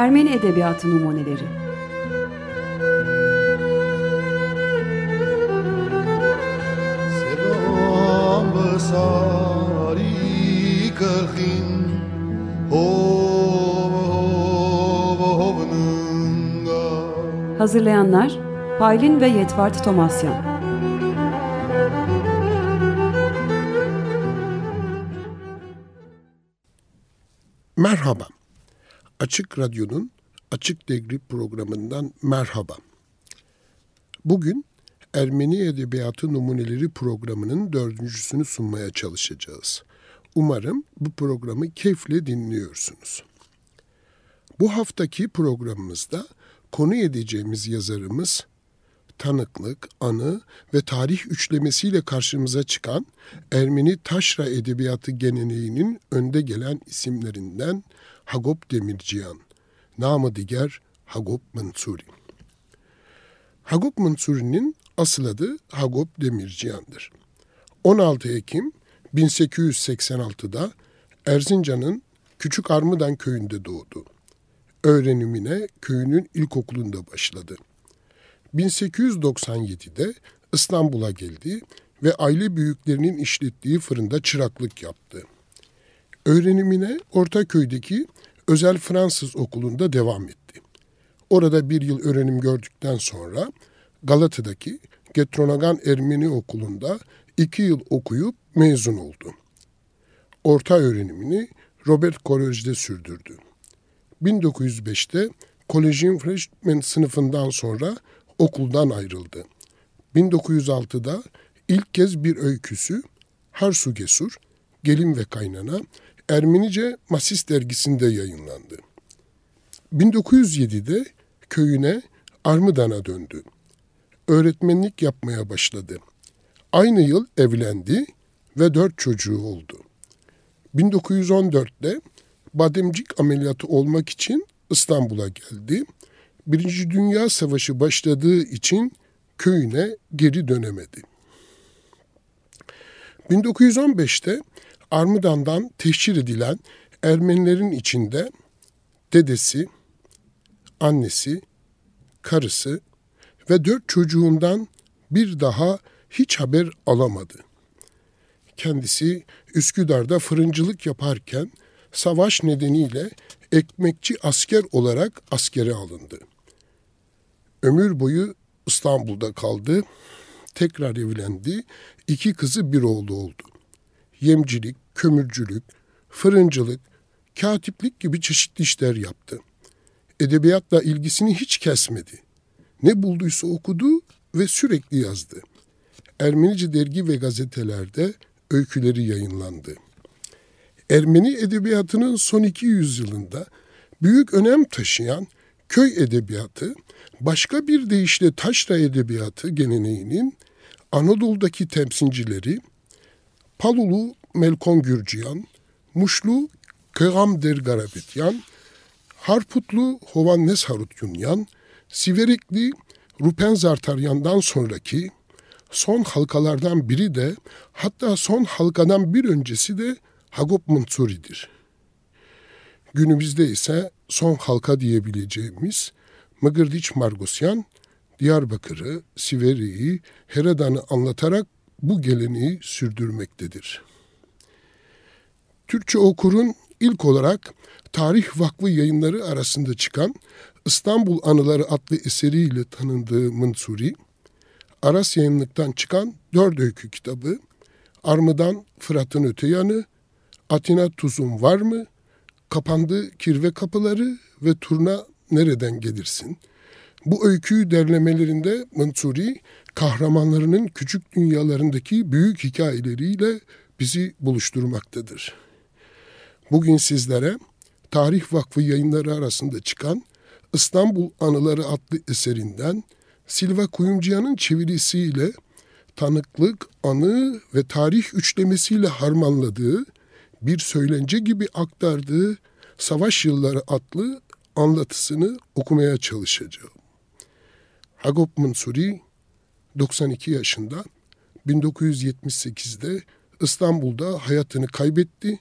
Ermeni Edebiyatı Numuneleri Hazırlayanlar Paylin ve Yetvart Tomasyan Merhaba. Açık Radyo'nun Açık Degri programından merhaba. Bugün Ermeni Edebiyatı Numuneleri programının dördüncüsünü sunmaya çalışacağız. Umarım bu programı keyifle dinliyorsunuz. Bu haftaki programımızda konu edeceğimiz yazarımız tanıklık, anı ve tarih üçlemesiyle karşımıza çıkan Ermeni taşra edebiyatı geleneğinin önde gelen isimlerinden Hagop Demirciyan, namı diğer Hagop Mansuri. Hagop Mansuri'nin asıl adı Hagop Demirciyan'dır. 16 Ekim 1886'da Erzincan'ın Küçük Armıdan köyünde doğdu. Öğrenimine köyünün ilkokulunda başladı. 1897'de İstanbul'a geldi ve aile büyüklerinin işlettiği fırında çıraklık yaptı. Öğrenimine Ortaköy'deki özel Fransız okulunda devam etti. Orada bir yıl öğrenim gördükten sonra Galata'daki Getronagan Ermeni Okulu'nda iki yıl okuyup mezun oldu. Orta öğrenimini Robert Kolej'de sürdürdü. 1905'te Kolejin freshman sınıfından sonra okuldan ayrıldı. 1906'da ilk kez bir öyküsü Harsu Gesur, Gelin ve Kaynana Ermenice Masis dergisinde yayınlandı. 1907'de köyüne Armıdan'a döndü. Öğretmenlik yapmaya başladı. Aynı yıl evlendi ve dört çocuğu oldu. 1914'te bademcik ameliyatı olmak için İstanbul'a geldi Birinci Dünya Savaşı başladığı için köyüne geri dönemedi. 1915'te Armudan'dan teşhir edilen Ermenilerin içinde dedesi, annesi, karısı ve dört çocuğundan bir daha hiç haber alamadı. Kendisi Üsküdar'da fırıncılık yaparken savaş nedeniyle ekmekçi asker olarak askere alındı. Ömür boyu İstanbul'da kaldı. Tekrar evlendi. İki kızı bir oğlu oldu. Yemcilik, kömürcülük, fırıncılık, katiplik gibi çeşitli işler yaptı. Edebiyatla ilgisini hiç kesmedi. Ne bulduysa okudu ve sürekli yazdı. Ermenice dergi ve gazetelerde öyküleri yayınlandı. Ermeni edebiyatının son iki yüzyılında büyük önem taşıyan köy edebiyatı başka bir deyişle taşra edebiyatı geleneğinin Anadolu'daki temsilcileri Palulu Melkon Gürciyan, Muşlu Kıgamder Garabetyan, Harputlu Hovannes Harutyunyan, Siverikli Rupen Zartaryan'dan sonraki son halkalardan biri de hatta son halkadan bir öncesi de Hagop Mansuri'dir. Günümüzde ise son halka diyebileceğimiz Mıgırdiç Margosyan, Diyarbakır'ı, Siveri'yi, Heradan'ı anlatarak bu geleneği sürdürmektedir. Türkçe okurun ilk olarak Tarih Vakfı yayınları arasında çıkan İstanbul Anıları adlı eseriyle tanındığı Mansuri, Aras yayınlıktan çıkan dört öykü kitabı, Armı'dan Fırat'ın öte yanı, Atina tuzum var mı, Kapandı kirve kapıları ve turna nereden gelirsin? Bu öyküyü derlemelerinde Mansuri kahramanlarının küçük dünyalarındaki büyük hikayeleriyle bizi buluşturmaktadır. Bugün sizlere Tarih Vakfı yayınları arasında çıkan İstanbul Anıları adlı eserinden Silva Kuyumcuyan'ın çevirisiyle tanıklık, anı ve tarih üçlemesiyle harmanladığı, bir söylence gibi aktardığı Savaş Yılları adlı anlatısını okumaya çalışacağım. Hagop Mansuri 92 yaşında 1978'de İstanbul'da hayatını kaybetti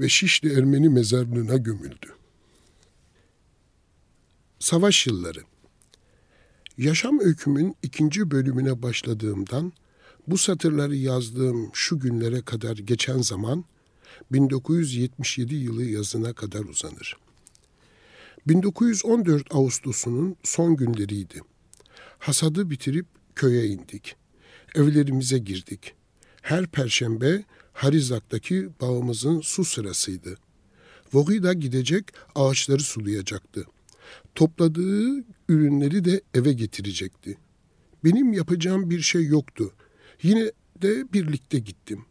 ve Şişli Ermeni mezarlığına gömüldü. Savaş yılları. Yaşam öykümün ikinci bölümüne başladığımdan bu satırları yazdığım şu günlere kadar geçen zaman 1977 yılı yazına kadar uzanır. 1914 Ağustos'unun son günleriydi. Hasadı bitirip köye indik. Evlerimize girdik. Her perşembe Harizak'taki bağımızın su sırasıydı. Vogida gidecek ağaçları sulayacaktı. Topladığı ürünleri de eve getirecekti. Benim yapacağım bir şey yoktu. Yine de birlikte gittim.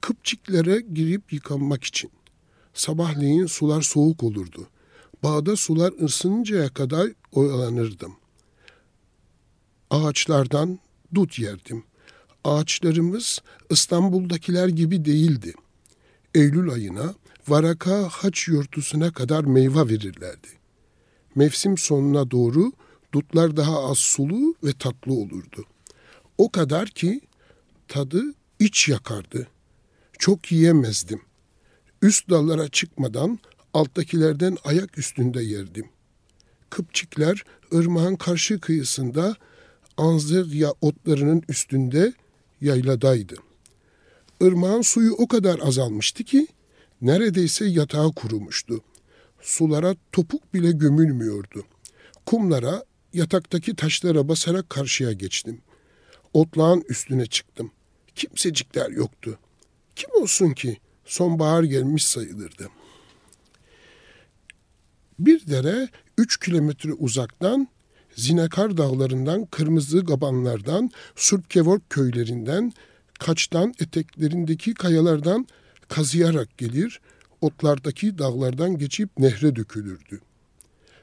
Kıpçıklara girip yıkanmak için. Sabahleyin sular soğuk olurdu. Bağda sular ısınıncaya kadar oyalanırdım. Ağaçlardan dut yerdim. Ağaçlarımız İstanbul'dakiler gibi değildi. Eylül ayına Varaka haç yurtusuna kadar meyve verirlerdi. Mevsim sonuna doğru dutlar daha az sulu ve tatlı olurdu. O kadar ki tadı iç yakardı. Çok yiyemezdim. Üst dallara çıkmadan alttakilerden ayak üstünde yerdim. Kıpçıklar ırmağın karşı kıyısında anzırya otlarının üstünde yayladaydı. Irmağın suyu o kadar azalmıştı ki neredeyse yatağı kurumuştu. Sulara topuk bile gömülmüyordu. Kumlara, yataktaki taşlara basarak karşıya geçtim. Otlağın üstüne çıktım. Kimsecikler yoktu. Kim olsun ki sonbahar gelmiş sayılırdı. Bir dere üç kilometre uzaktan Zinekar dağlarından, Kırmızı Gabanlardan, Surpkevork köylerinden, Kaçtan eteklerindeki kayalardan kazıyarak gelir, otlardaki dağlardan geçip nehre dökülürdü.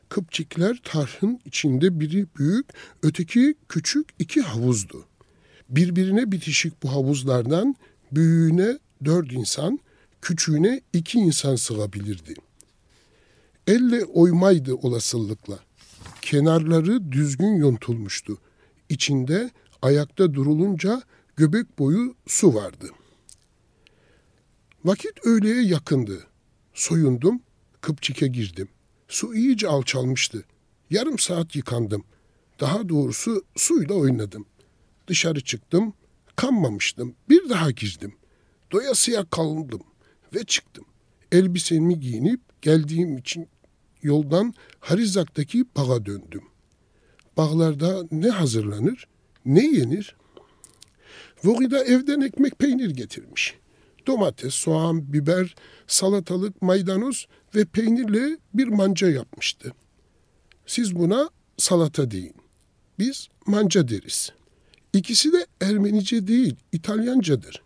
Kıpçıklar tarhın içinde biri büyük, öteki küçük iki havuzdu. Birbirine bitişik bu havuzlardan büyüğüne dört insan, küçüğüne iki insan sığabilirdi. Elle oymaydı olasılıkla. Kenarları düzgün yontulmuştu. İçinde ayakta durulunca göbek boyu su vardı. Vakit öğleye yakındı. Soyundum, Kıpçık'e girdim. Su iyice alçalmıştı. Yarım saat yıkandım. Daha doğrusu suyla oynadım. Dışarı çıktım, kanmamıştım. Bir daha girdim. Doyasıya kalındım ve çıktım. Elbisemi giyinip geldiğim için yoldan Harizak'taki bağa döndüm. Bağlarda ne hazırlanır, ne yenir? Vogida evden ekmek peynir getirmiş. Domates, soğan, biber, salatalık, maydanoz ve peynirle bir manca yapmıştı. Siz buna salata deyin. Biz manca deriz. İkisi de Ermenice değil, İtalyancadır.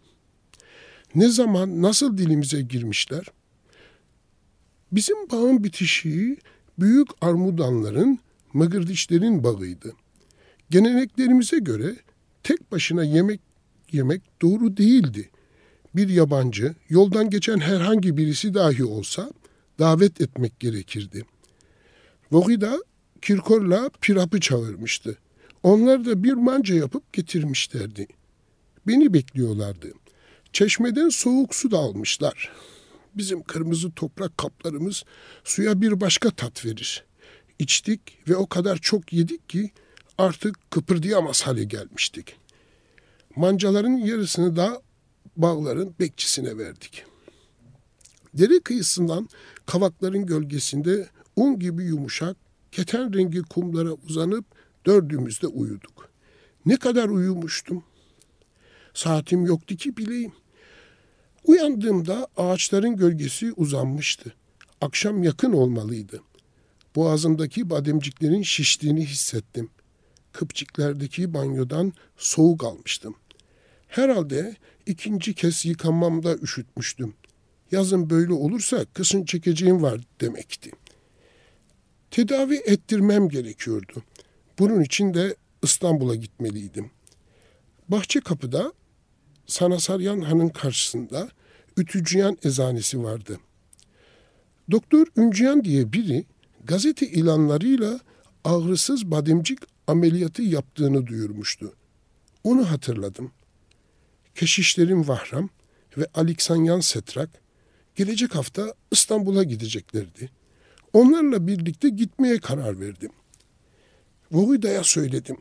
Ne zaman, nasıl dilimize girmişler? Bizim bağın bitişiği büyük armudanların, mıgırdişlerin bağıydı. Geleneklerimize göre tek başına yemek yemek doğru değildi. Bir yabancı, yoldan geçen herhangi birisi dahi olsa davet etmek gerekirdi. Vogida Kirkor'la Pirap'ı çağırmıştı. Onlar da bir manca yapıp getirmişlerdi. Beni bekliyorlardı. Çeşmeden soğuk su da almışlar. Bizim kırmızı toprak kaplarımız suya bir başka tat verir. İçtik ve o kadar çok yedik ki artık kıpırdayamaz hale gelmiştik. Mancaların yarısını da bağların bekçisine verdik. Dere kıyısından kavakların gölgesinde un gibi yumuşak, keten rengi kumlara uzanıp dördümüz de uyuduk. Ne kadar uyumuştum. Saatim yoktu ki bileyim. Uyandığımda ağaçların gölgesi uzanmıştı. Akşam yakın olmalıydı. Boğazımdaki bademciklerin şiştiğini hissettim. Kıpçıklerdeki banyodan soğuk almıştım. Herhalde ikinci kez yıkanmamda üşütmüştüm. Yazın böyle olursa kısın çekeceğim var demekti. Tedavi ettirmem gerekiyordu. Bunun için de İstanbul'a gitmeliydim. Bahçe kapıda Sanasaryan Han'ın karşısında Ütücüyan eczanesi vardı. Doktor Üncüyan diye biri gazete ilanlarıyla ağrısız bademcik ameliyatı yaptığını duyurmuştu. Onu hatırladım. Keşişlerin Vahram ve Aleksanyan Setrak gelecek hafta İstanbul'a gideceklerdi. Onlarla birlikte gitmeye karar verdim. Vohida'ya söyledim.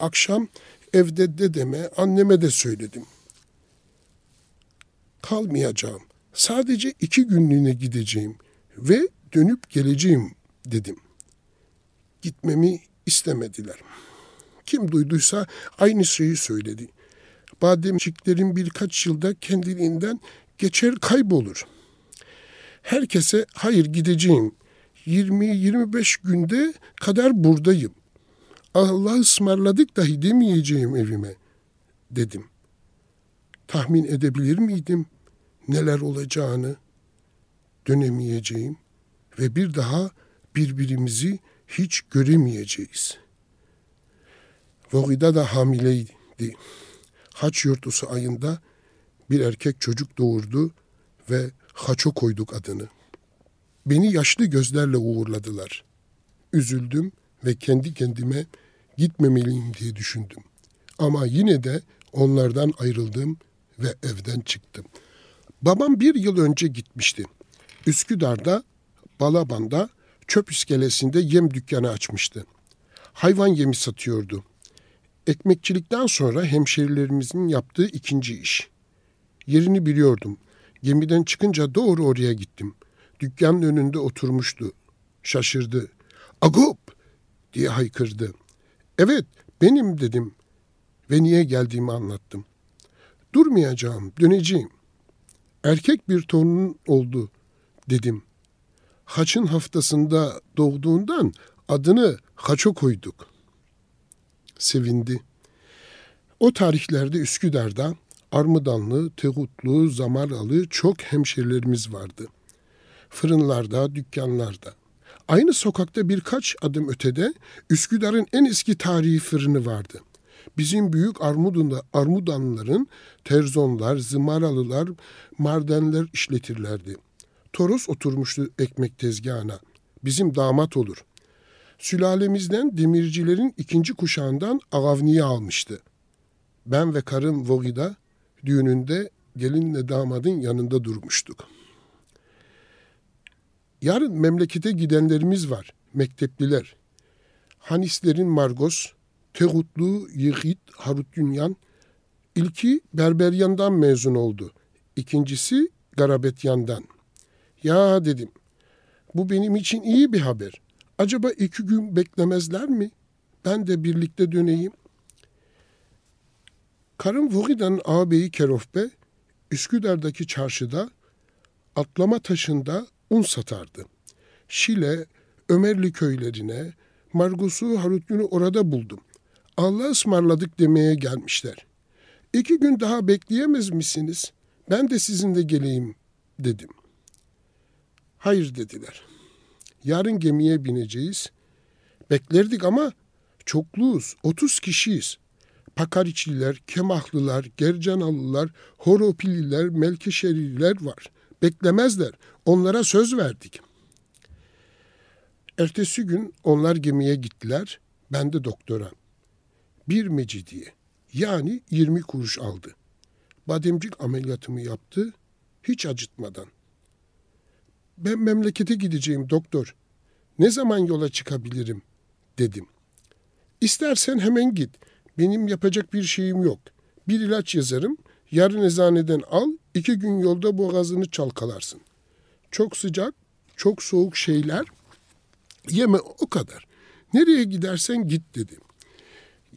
Akşam evde dedeme, anneme de söyledim. Kalmayacağım. Sadece iki günlüğüne gideceğim ve dönüp geleceğim dedim. Gitmemi istemediler. Kim duyduysa aynı şeyi söyledi. Bademciklerin birkaç yılda kendiliğinden geçer kaybolur. Herkese hayır gideceğim. 20-25 günde kadar buradayım. Allah ısmarladık dahi demeyeceğim evime dedim. Tahmin edebilir miydim neler olacağını? Dönemeyeceğim ve bir daha birbirimizi hiç göremeyeceğiz. Vogida da hamileydi. Haç yurtusu ayında bir erkek çocuk doğurdu ve Haço koyduk adını. Beni yaşlı gözlerle uğurladılar. Üzüldüm ve kendi kendime gitmemeliyim diye düşündüm. Ama yine de onlardan ayrıldım ve evden çıktım. Babam bir yıl önce gitmişti. Üsküdar'da, Balaban'da çöp iskelesinde yem dükkanı açmıştı. Hayvan yemi satıyordu. Ekmekçilikten sonra hemşerilerimizin yaptığı ikinci iş. Yerini biliyordum. Gemiden çıkınca doğru oraya gittim. Dükkanın önünde oturmuştu. Şaşırdı. Agup diye haykırdı. Evet benim dedim ve niye geldiğimi anlattım. Durmayacağım, döneceğim. Erkek bir torunun oldu dedim. Haç'ın haftasında doğduğundan adını Haço koyduk. Sevindi. O tarihlerde Üsküdar'da Armudanlı, Tegutlu, Zamaralı çok hemşerilerimiz vardı. Fırınlarda, dükkanlarda. Aynı sokakta birkaç adım ötede Üsküdar'ın en eski tarihi fırını vardı. Bizim büyük Armudun'da Armudanlıların terzonlar, zımaralılar, mardenler işletirlerdi. Toros oturmuştu ekmek tezgahına. Bizim damat olur. Sülalemizden demircilerin ikinci kuşağından Agavni'yi almıştı. Ben ve karım Vogida düğününde gelinle damadın yanında durmuştuk. Yarın memlekete gidenlerimiz var, mektepliler. Hanislerin Margos, Tegutlu Yiğit Harut Dünyan, ilki Berberyan'dan mezun oldu. İkincisi Garabetyan'dan. Ya dedim, bu benim için iyi bir haber. Acaba iki gün beklemezler mi? Ben de birlikte döneyim. Karım Vogida'nın ağabeyi Kerofbe, Üsküdar'daki çarşıda atlama taşında un satardı. Şile, Ömerli köylerine, Margus'u Harutgün'ü orada buldum. Allah ısmarladık demeye gelmişler. İki gün daha bekleyemez misiniz? Ben de sizinle geleyim dedim. Hayır dediler. Yarın gemiye bineceğiz. Beklerdik ama çokluğuz, otuz kişiyiz. Pakariçliler, Kemahlılar, Gercanalılar, Horopililer, Melkeşerililer var. Beklemezler. Onlara söz verdik. Ertesi gün onlar gemiye gittiler. Ben de doktora. Bir mecidiye. Yani 20 kuruş aldı. Bademcik ameliyatımı yaptı. Hiç acıtmadan. Ben memlekete gideceğim doktor. Ne zaman yola çıkabilirim dedim. İstersen hemen git. Benim yapacak bir şeyim yok. Bir ilaç yazarım. Yarın eczaneden al. iki gün yolda boğazını çalkalarsın. Çok sıcak, çok soğuk şeyler yeme o kadar. Nereye gidersen git dedim.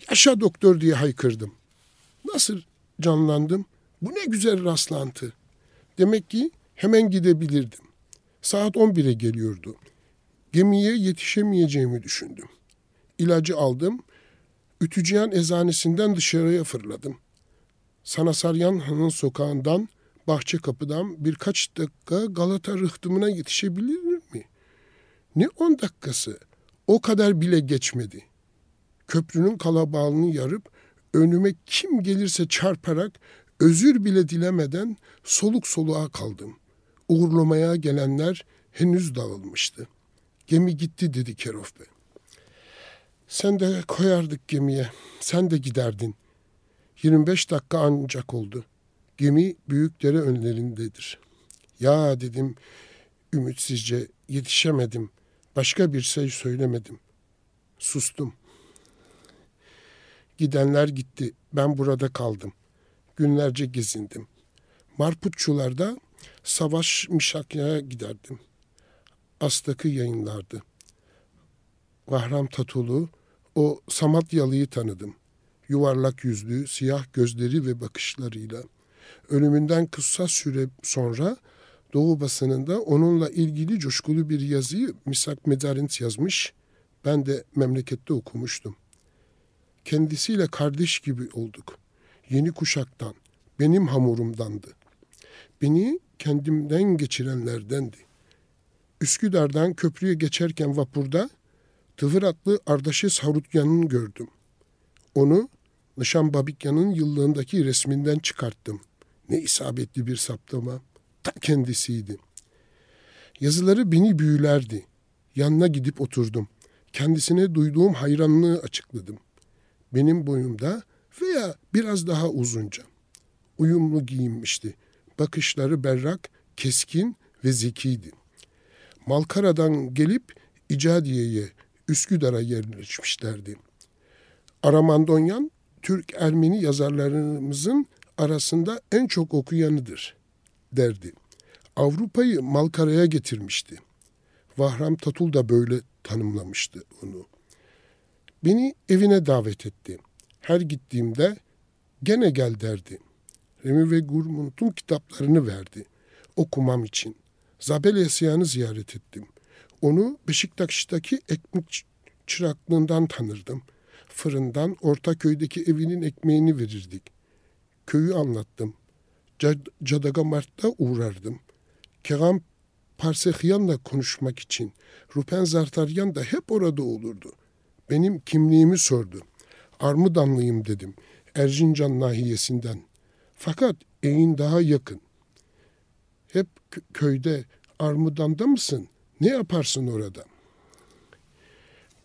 Yaşa doktor diye haykırdım. Nasıl canlandım? Bu ne güzel rastlantı. Demek ki hemen gidebilirdim. Saat 11'e geliyordu. Gemiye yetişemeyeceğimi düşündüm. İlacı aldım. Ütücüyan eczanesinden dışarıya fırladım. Sanasaryan Han'ın sokağından, bahçe kapıdan birkaç dakika Galata rıhtımına yetişebilir mi? Ne on dakikası? O kadar bile geçmedi. Köprünün kalabağını yarıp önüme kim gelirse çarparak özür bile dilemeden soluk soluğa kaldım. Uğurlamaya gelenler henüz dağılmıştı. Gemi gitti dedi Kerof Bey. Sen de koyardık gemiye. Sen de giderdin. 25 dakika ancak oldu. Gemi büyükdere önlerindedir. Ya dedim ümitsizce yetişemedim. Başka bir şey söylemedim. Sustum. Gidenler gitti. Ben burada kaldım. Günlerce gezindim. Marputçularda savaş mişakya giderdim. Astak'ı yayınlardı. Vahram Tatulu, o Samatyalı'yı tanıdım. Yuvarlak yüzlü, siyah gözleri ve bakışlarıyla. Ölümünden kısa süre sonra Doğu basınında onunla ilgili coşkulu bir yazıyı Misak Medarint yazmış. Ben de memlekette okumuştum. Kendisiyle kardeş gibi olduk. Yeni kuşaktan, benim hamurumdandı. Beni kendimden geçirenlerdendi. Üsküdar'dan köprüye geçerken vapurda Tıvır adlı Ardaşı Savrutyan'ın gördüm. Onu Nişan Babikyan'ın yıllığındaki resminden çıkarttım. Ne isabetli bir saptama. Ta kendisiydi. Yazıları beni büyülerdi. Yanına gidip oturdum. Kendisine duyduğum hayranlığı açıkladım. Benim boyumda veya biraz daha uzunca. Uyumlu giyinmişti. Bakışları berrak, keskin ve zekiydi. Malkara'dan gelip İcadiye'ye, Üsküdar'a yerleşmişlerdi. Aramandonyan, Türk-Ermeni yazarlarımızın arasında en çok okuyanıdır, derdi. Avrupa'yı Malkara'ya getirmişti. Vahram Tatul da böyle tanımlamıştı onu. Beni evine davet etti. Her gittiğimde gene gel derdi. Remi ve Gurmunt'un kitaplarını verdi. Okumam için. Zabel Esyan'ı ziyaret ettim. Onu Beşiktaş'taki ekmek çıraklığından tanırdım. Fırından Ortaköy'deki evinin ekmeğini verirdik. Köyü anlattım. Cad Mart'ta uğrardım. Keram Parsehyan'la konuşmak için. Rupen Zartaryan da hep orada olurdu. Benim kimliğimi sordu. Armudanlıyım dedim. Erzincan nahiyesinden. Fakat Eğin daha yakın. Hep köyde Armudan'da mısın? Ne yaparsın orada?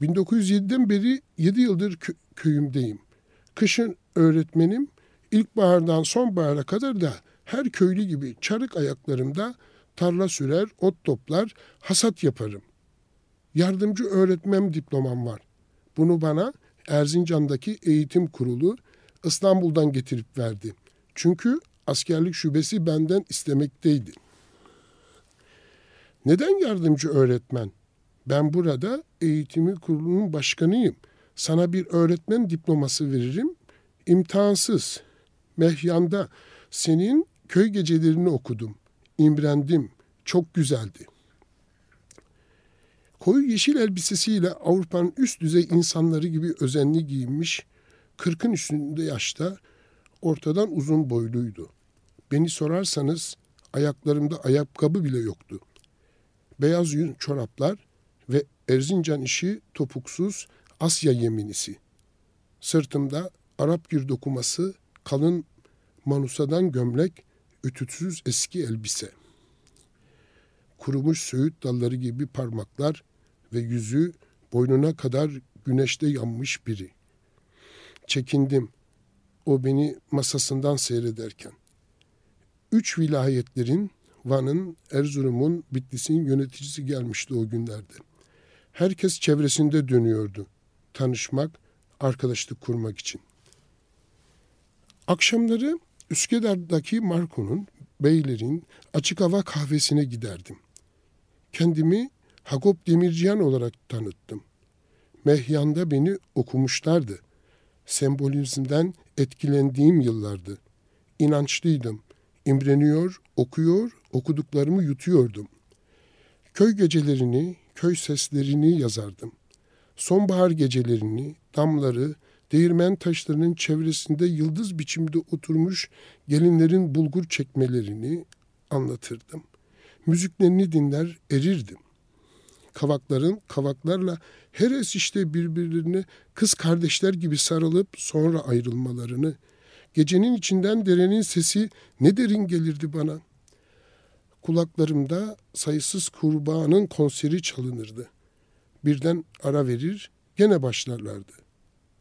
1907'den beri 7 yıldır kö- köyümdeyim. Kışın öğretmenim, ilkbahardan sonbahara kadar da her köylü gibi çarık ayaklarımda tarla sürer, ot toplar, hasat yaparım. Yardımcı öğretmem diplomam var. Bunu bana Erzincan'daki eğitim kurulu İstanbul'dan getirip verdi. Çünkü askerlik şubesi benden istemekteydi. Neden yardımcı öğretmen? Ben burada eğitimi kurulunun başkanıyım. Sana bir öğretmen diploması veririm. İmtihansız. Mehyan'da senin köy gecelerini okudum. İmrendim. Çok güzeldi. Koyu yeşil elbisesiyle Avrupa'nın üst düzey insanları gibi özenli giyinmiş, kırkın üstünde yaşta, ortadan uzun boyluydu. Beni sorarsanız ayaklarımda ayakkabı bile yoktu beyaz yün çoraplar ve Erzincan işi topuksuz Asya yeminisi. Sırtımda Arap bir dokuması, kalın manusadan gömlek, ütüsüz eski elbise. Kurumuş söğüt dalları gibi parmaklar ve yüzü boynuna kadar güneşte yanmış biri. Çekindim. O beni masasından seyrederken. Üç vilayetlerin Van'ın, Erzurum'un, Bitlis'in yöneticisi gelmişti o günlerde. Herkes çevresinde dönüyordu. Tanışmak, arkadaşlık kurmak için. Akşamları Üsküdar'daki Marco'nun, Beyler'in açık hava kahvesine giderdim. Kendimi Hagop Demirciyan olarak tanıttım. Mehyan'da beni okumuşlardı. Sembolizmden etkilendiğim yıllardı. İnançlıydım. İmreniyor, okuyor, okuduklarımı yutuyordum. Köy gecelerini, köy seslerini yazardım. Sonbahar gecelerini, damları, değirmen taşlarının çevresinde yıldız biçimde oturmuş gelinlerin bulgur çekmelerini anlatırdım. Müziklerini dinler, erirdim. Kavakların kavaklarla her işte birbirlerine kız kardeşler gibi sarılıp sonra ayrılmalarını, Gecenin içinden derenin sesi ne derin gelirdi bana. Kulaklarımda sayısız kurbağanın konseri çalınırdı. Birden ara verir, gene başlarlardı.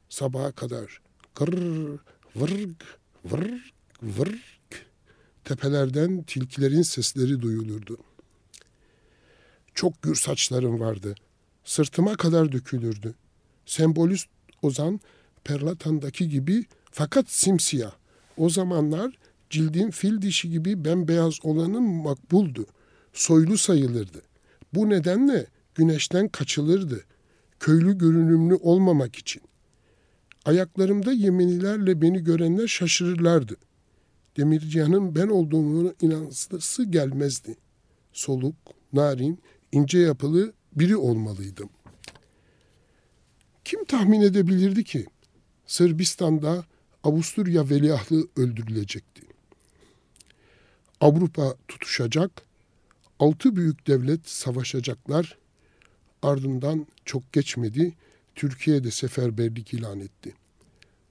Sabaha kadar kırr, vırg, vırg, vırg. Tepelerden tilkilerin sesleri duyulurdu. Çok gür saçlarım vardı. Sırtıma kadar dökülürdü. Sembolist Ozan Perlatan'daki gibi fakat simsiyah. O zamanlar cildin fil dişi gibi bembeyaz olanın makbuldu. Soylu sayılırdı. Bu nedenle güneşten kaçılırdı. Köylü görünümlü olmamak için. Ayaklarımda yemenilerle beni görenler şaşırırlardı. Demircihan'ın ben olduğumu inansısı gelmezdi. Soluk, narin, ince yapılı biri olmalıydım. Kim tahmin edebilirdi ki Sırbistan'da Avusturya veliahtı öldürülecekti. Avrupa tutuşacak, altı büyük devlet savaşacaklar, ardından çok geçmedi, Türkiye'de seferberlik ilan etti.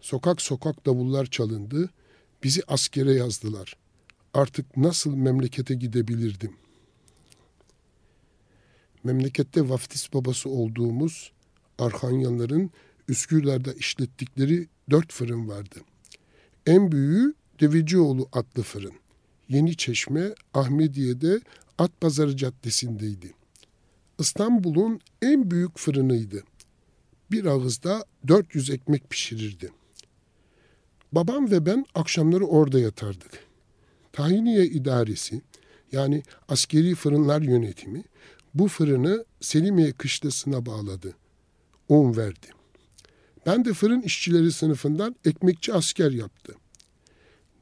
Sokak sokak davullar çalındı, bizi askere yazdılar. Artık nasıl memlekete gidebilirdim? Memlekette vaftiz babası olduğumuz Arhanyanların Üsküdar'da işlettikleri dört fırın vardı. En büyüğü Devecioğlu adlı fırın. Yeni Çeşme, Ahmediye'de At Pazarı Caddesi'ndeydi. İstanbul'un en büyük fırınıydı. Bir ağızda 400 ekmek pişirirdi. Babam ve ben akşamları orada yatardık. Tahiniye idaresi yani askeri fırınlar yönetimi bu fırını Selimiye kışlasına bağladı. Un verdi. Ben de fırın işçileri sınıfından ekmekçi asker yaptı.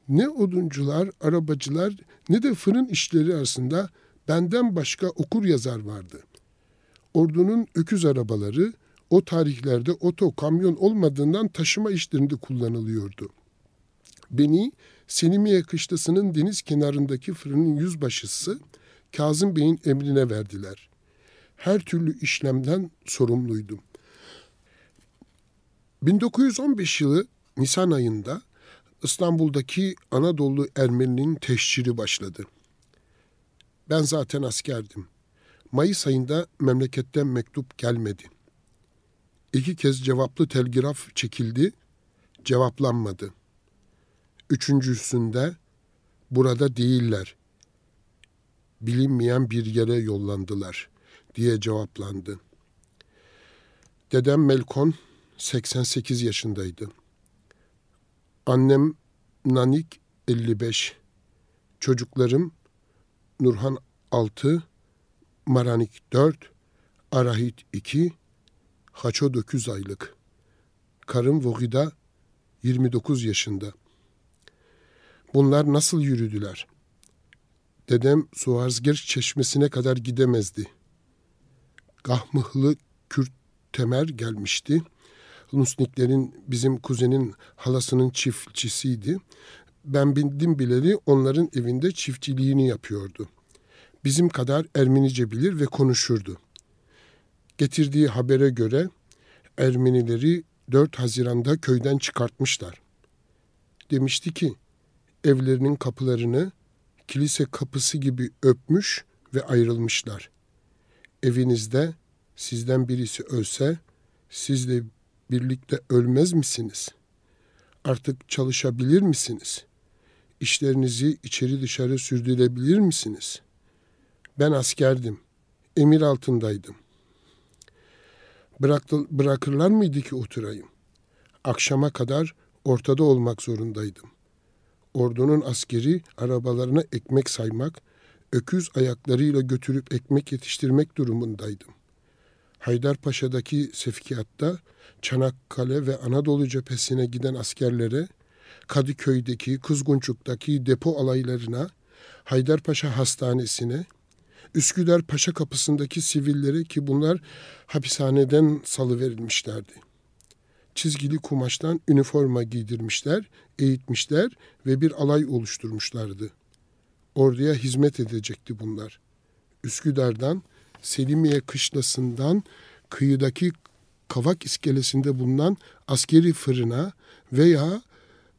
Ne oduncular, arabacılar ne de fırın işleri arasında benden başka okur yazar vardı. Ordunun öküz arabaları o tarihlerde oto, kamyon olmadığından taşıma işlerinde kullanılıyordu. Beni Selimiye kışlasının deniz kenarındaki fırının yüzbaşısı Kazım Bey'in emrine verdiler. Her türlü işlemden sorumluydum. 1915 yılı Nisan ayında İstanbul'daki Anadolu Ermeninin teşhiri başladı. Ben zaten askerdim. Mayıs ayında memleketten mektup gelmedi. İki kez cevaplı telgraf çekildi, cevaplanmadı. Üçüncüsünde burada değiller. Bilinmeyen bir yere yollandılar diye cevaplandı. Dedem Melkon 88 yaşındaydı. Annem Nanik 55. Çocuklarım Nurhan 6, Maranik 4, Arahit 2, Haço 9 aylık. Karım Vogida 29 yaşında. Bunlar nasıl yürüdüler? Dedem Suarzgir çeşmesine kadar gidemezdi. Gahmıhlı Kürt Temer gelmişti. Nusniklerin bizim kuzenin halasının çiftçisiydi. Ben bindim bileli onların evinde çiftçiliğini yapıyordu. Bizim kadar Ermenice bilir ve konuşurdu. Getirdiği habere göre Ermenileri 4 Haziran'da köyden çıkartmışlar. Demişti ki evlerinin kapılarını kilise kapısı gibi öpmüş ve ayrılmışlar. Evinizde sizden birisi ölse sizle birlikte ölmez misiniz? Artık çalışabilir misiniz? İşlerinizi içeri dışarı sürdürebilir misiniz? Ben askerdim. Emir altındaydım. Bıraktı, bırakırlar mıydı ki oturayım? Akşama kadar ortada olmak zorundaydım. Ordunun askeri arabalarına ekmek saymak, öküz ayaklarıyla götürüp ekmek yetiştirmek durumundaydım. Haydarpaşa'daki sevkiyatta Çanakkale ve Anadolu cephesine giden askerlere, Kadıköy'deki, Kızgunçuk'taki depo alaylarına, Haydarpaşa Hastanesi'ne, Üsküdar Paşa Kapısı'ndaki sivillere ki bunlar hapishaneden salı verilmişlerdi. Çizgili kumaştan üniforma giydirmişler, eğitmişler ve bir alay oluşturmuşlardı. Orduya hizmet edecekti bunlar. Üsküdar'dan, Selimiye kışlasından kıyıdaki Kavak iskelesinde bulunan askeri fırına veya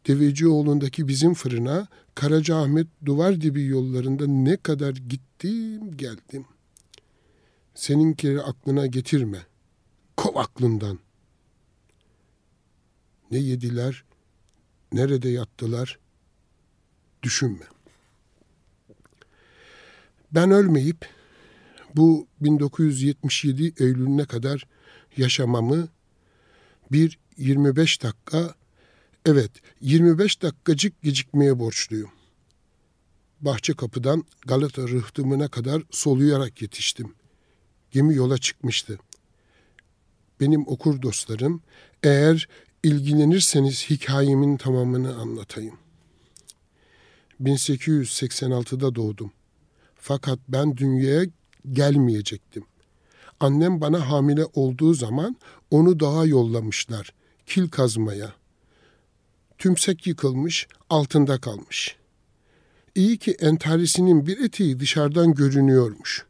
Devecioğlu'ndaki bizim fırına Karacaahmet duvar dibi yollarında ne kadar gittim geldim. Seninkileri aklına getirme. Kov aklından. Ne yediler, nerede yattılar düşünme. Ben ölmeyip bu 1977 Eylül'üne kadar yaşamamı bir 25 dakika evet 25 dakikacık gecikmeye borçluyum. Bahçe kapıdan Galata rıhtımına kadar soluyarak yetiştim. Gemi yola çıkmıştı. Benim okur dostlarım, eğer ilgilenirseniz hikayemin tamamını anlatayım. 1886'da doğdum. Fakat ben dünyaya gelmeyecektim. Annem bana hamile olduğu zaman onu dağa yollamışlar. Kil kazmaya. Tümsek yıkılmış, altında kalmış. İyi ki entarisinin bir eteği dışarıdan görünüyormuş.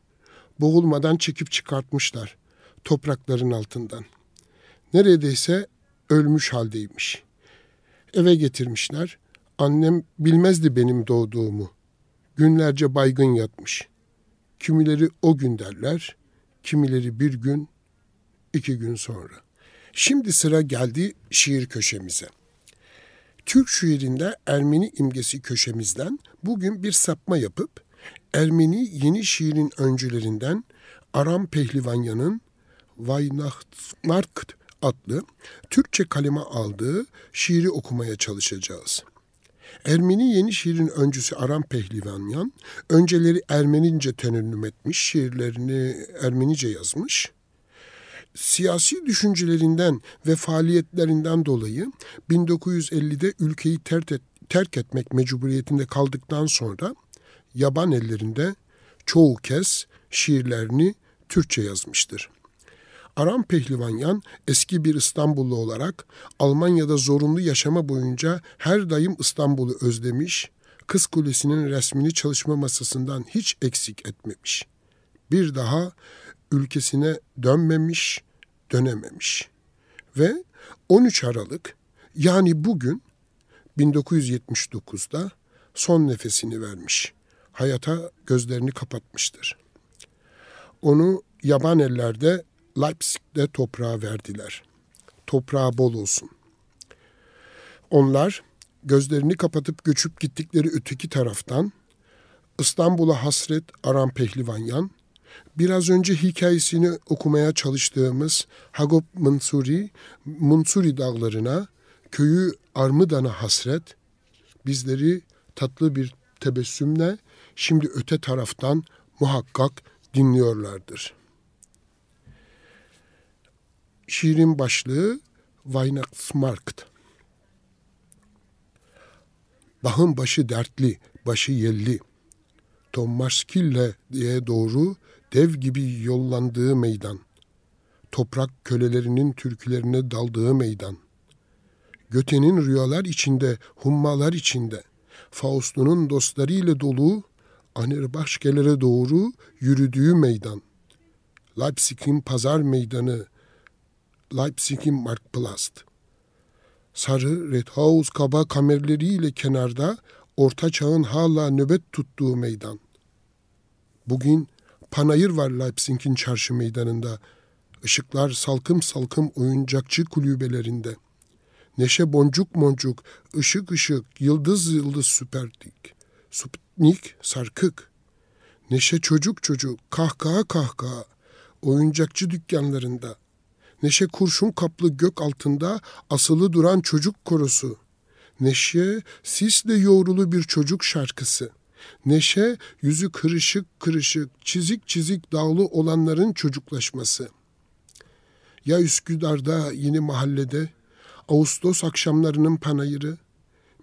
Boğulmadan çekip çıkartmışlar toprakların altından. Neredeyse ölmüş haldeymiş. Eve getirmişler. Annem bilmezdi benim doğduğumu. Günlerce baygın yatmış. Kimileri o gün derler, kimileri bir gün, iki gün sonra. Şimdi sıra geldi şiir köşemize. Türk şiirinde Ermeni imgesi köşemizden bugün bir sapma yapıp Ermeni yeni şiirin öncülerinden Aram Pehlivanyan'ın Weihnachtsmarkt adlı Türkçe kaleme aldığı şiiri okumaya çalışacağız. Ermeni yeni şiirin öncüsü Aram Pehlivanyan, önceleri Ermenince tenennüm etmiş, şiirlerini Ermenice yazmış. Siyasi düşüncelerinden ve faaliyetlerinden dolayı 1950'de ülkeyi terk, et, terk etmek mecburiyetinde kaldıktan sonra yaban ellerinde çoğu kez şiirlerini Türkçe yazmıştır. Aram Pehlivanyan eski bir İstanbullu olarak Almanya'da zorunlu yaşama boyunca her daim İstanbul'u özlemiş, Kız Kulesi'nin resmini çalışma masasından hiç eksik etmemiş. Bir daha ülkesine dönmemiş, dönememiş. Ve 13 Aralık yani bugün 1979'da son nefesini vermiş. Hayata gözlerini kapatmıştır. Onu yaban ellerde Leipzig'de toprağa verdiler. Toprağı bol olsun. Onlar gözlerini kapatıp göçüp gittikleri öteki taraftan İstanbul'a hasret Aram Pehlivanyan, biraz önce hikayesini okumaya çalıştığımız Hagop Mansuri, Munsuri dağlarına, köyü Armıdan'a hasret, bizleri tatlı bir tebessümle şimdi öte taraftan muhakkak dinliyorlardır.'' Şiirin başlığı Weihnachtsmarkt. Bahın başı dertli, başı yelli. Tommaskille diye doğru dev gibi yollandığı meydan. Toprak kölelerinin türkülerine daldığı meydan. Göte'nin rüyalar içinde, hummalar içinde. Faust'unun dostlarıyla dolu, Anirbaşkelere doğru yürüdüğü meydan. Leipzig'in pazar meydanı, Leipzig'in Marktplatz. Sarı Red House kaba kamerleriyle kenarda Orta Çağ'ın hala nöbet tuttuğu meydan. Bugün panayır var Leipzig'in çarşı meydanında. Işıklar salkım salkım oyuncakçı kulübelerinde. Neşe boncuk boncuk, ışık ışık, yıldız yıldız süperdik. Sputnik, sarkık. Neşe çocuk çocuk, kahkaha kahkaha, oyuncakçı dükkanlarında.'' Neşe kurşun kaplı gök altında asılı duran çocuk korosu. Neşe sisle yoğrulu bir çocuk şarkısı. Neşe yüzü kırışık kırışık, çizik çizik dağlı olanların çocuklaşması. Ya Üsküdar'da yeni mahallede, Ağustos akşamlarının panayırı,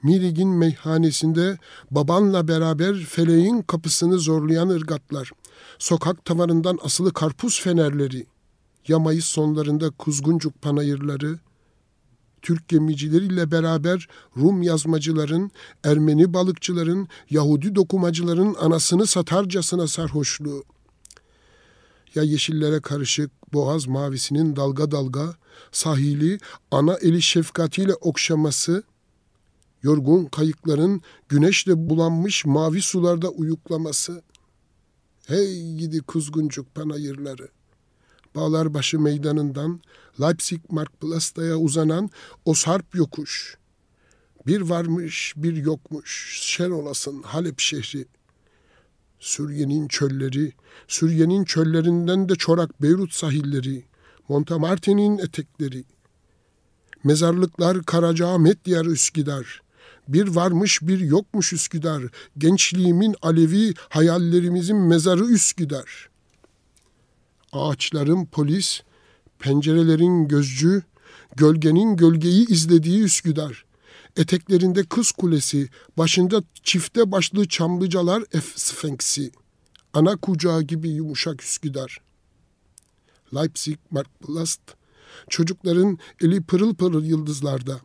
Mirig'in meyhanesinde babanla beraber feleğin kapısını zorlayan ırgatlar, sokak tavanından asılı karpuz fenerleri, ya Mayıs sonlarında Kuzguncuk panayırları, Türk gemicileriyle beraber Rum yazmacıların, Ermeni balıkçıların, Yahudi dokumacıların anasını satarcasına sarhoşluğu. Ya yeşillere karışık boğaz mavisinin dalga dalga sahili ana eli şefkatiyle okşaması, yorgun kayıkların güneşle bulanmış mavi sularda uyuklaması. Hey gidi kuzguncuk panayırları! Bağlarbaşı meydanından Leipzig Marktplatz'taya uzanan o sarp yokuş. Bir varmış bir yokmuş şen olasın Halep şehri. Suriye'nin çölleri, Suriye'nin çöllerinden de çorak Beyrut sahilleri, Montemarte'nin etekleri, mezarlıklar Karacaahmet diyar Üsküdar, bir varmış bir yokmuş Üsküdar, gençliğimin alevi, hayallerimizin mezarı Üsküdar. Ağaçların polis, pencerelerin gözcü, gölgenin gölgeyi izlediği Üsküdar. Eteklerinde kız kulesi, başında çifte başlı çamlıcalar F Sfenksi. Ana kucağı gibi yumuşak Üsküdar. Leipzig, Marktplatz, çocukların eli pırıl pırıl yıldızlarda.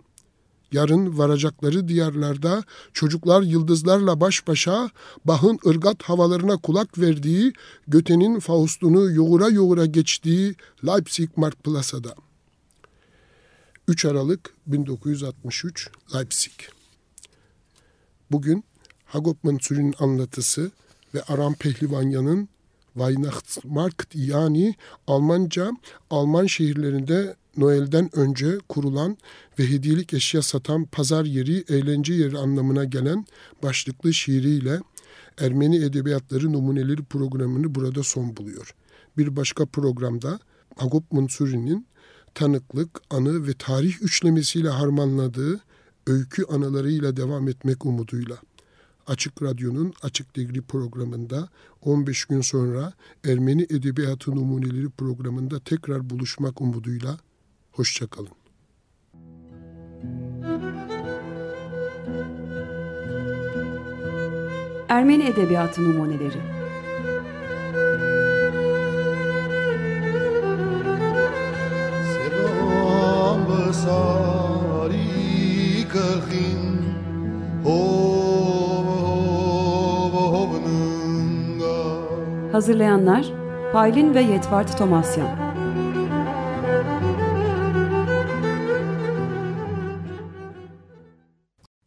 Yarın varacakları diyarlarda çocuklar yıldızlarla baş başa Bach'ın ırgat havalarına kulak verdiği, Göte'nin Faust'unu yoğura yoğura geçtiği Leipzig Marktplatz'da. 3 Aralık 1963 Leipzig. Bugün Hagop Mansur'un anlatısı ve Aram Pehlivanyan'ın Weihnachtsmarkt yani Almanca Alman şehirlerinde Noel'den önce kurulan ve hediyelik eşya satan pazar yeri, eğlence yeri anlamına gelen başlıklı şiiriyle Ermeni Edebiyatları Numuneleri programını burada son buluyor. Bir başka programda Agop Mansuri'nin tanıklık, anı ve tarih üçlemesiyle harmanladığı öykü anılarıyla devam etmek umuduyla. Açık Radyo'nun Açık Digri programında 15 gün sonra Ermeni Edebiyatı Numuneleri programında tekrar buluşmak umuduyla hoşçakalın. Ermeni Edebiyatı Numuneleri Hazırlayanlar Paylin ve Yetvart Tomasyan